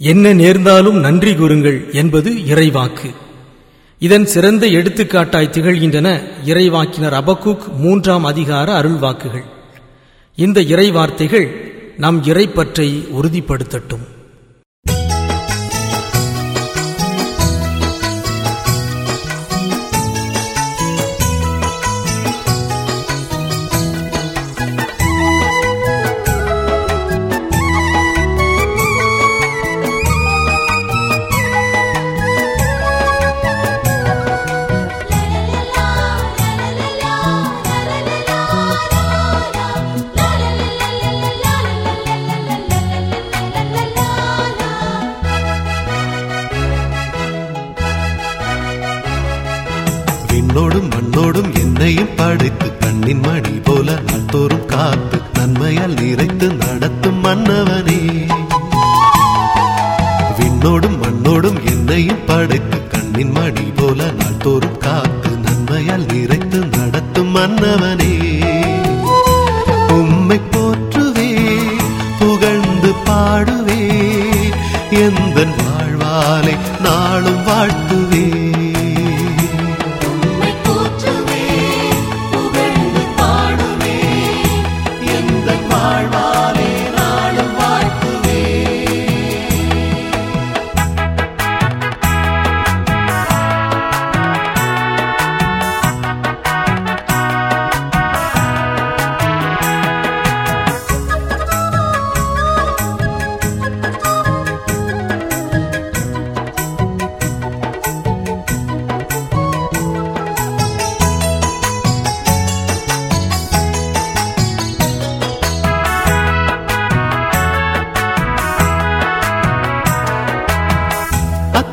என்ன நேர்ந்தாலும் நன்றி கூறுங்கள் என்பது இறைவாக்கு. இதன் சிறந்த எடுத்துக்காட்டாய் திகழ்கின்றன இறைவாக்கினர் அபக்குக் மூன்றாம் அதிகார அருள்வாக்குகள். இந்த இறைவார்த்தைகள் நம் இறைப்பற்றை உறுதிப்படுத்தட்டும். விண்ணோடும் மண்ணோடும் என்னையும் படைத்து கண்ணின் மணி போல நாள்தோறும் காத்து நன்மையால் நிறைத்து நடத்தும் மன்னவனே. விண்ணோடும் மண்ணோடும் என்னையும் படைத்து கண்ணின் மணி போல நாள்தோறும் காத்து நன்மையால் நிறைத்து நடத்தும் மன்னவனே. உம்மை போற்றுவே புகழ்ந்து பாடுவே எந்த வாழ்வாலை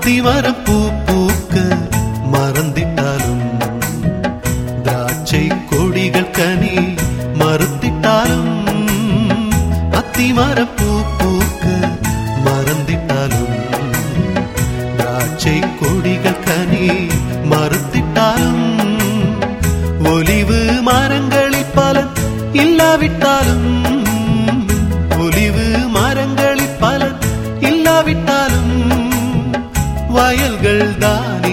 அத்திமரம் பூ பூக்க மறந்திட்டாலும் திராட்சை கொடிகள் கனி மறுத்திட்டாலும் அத்திமரம் பூ பூக்க மறந்திட்டாலும் திராட்சை கொடிகள் கனி மறுத்திட்டாலும் ஒலிவு மரங்களில் பலன் இல்லாவிட்டாலும் வயல்கள் தான்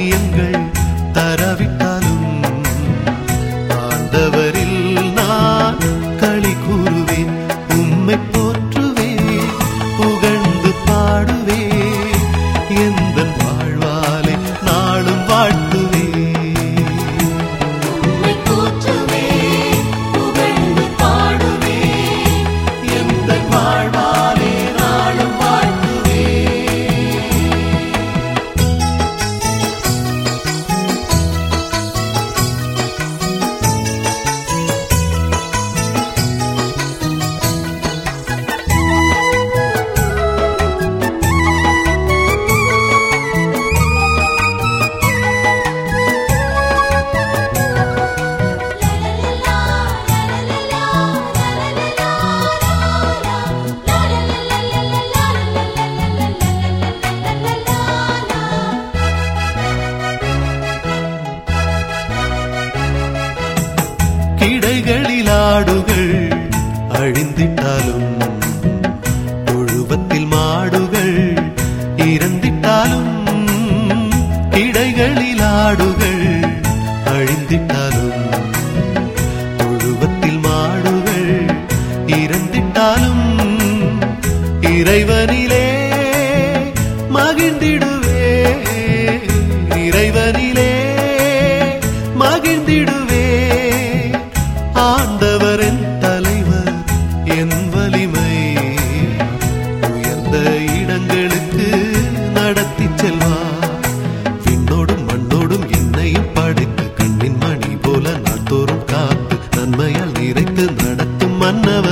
கிடைகளில் ஆடுகள் அழிந்திட்டாலும் தொழுவத்தில் மாடுகள் இறந்திட்டாலும் கிடைகளில் ஆடுகள் அழிந்திட்டாலும் தொழுவத்தில் மாடுகள் இறந்திட்டாலும் இறைவனிலே இடங்களுக்கு நடத்தி செல்வா. விண்ணோடும் மண்ணோடும் என்னையும் படைத்து கண்ணின் மணி போல நாள்தோறும் காத்து நன்மையால் நிறைத்து நடத்தும் மன்னவர்